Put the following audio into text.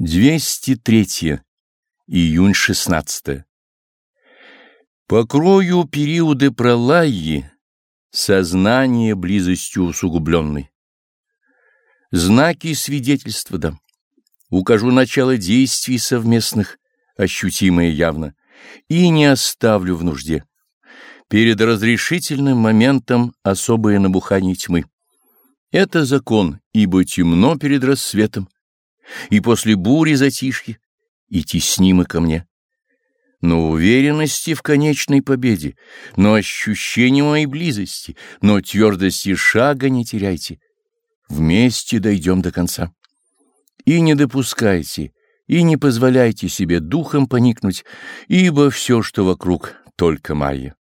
203. Июнь 16. Покрою периоды пролайи, сознание близостью усугубленной. Знаки свидетельства дам. Укажу начало действий совместных, ощутимое явно, и не оставлю в нужде. Перед разрешительным моментом особое набухание тьмы. Это закон, ибо темно перед рассветом и после бури затишье, и теснимы ко мне. Но уверенности в конечной победе, но ощущения моей близости, но твердости шага не теряйте. Вместе дойдем до конца. И не допускайте, и не позволяйте себе духом поникнуть, ибо все, что вокруг, только майя.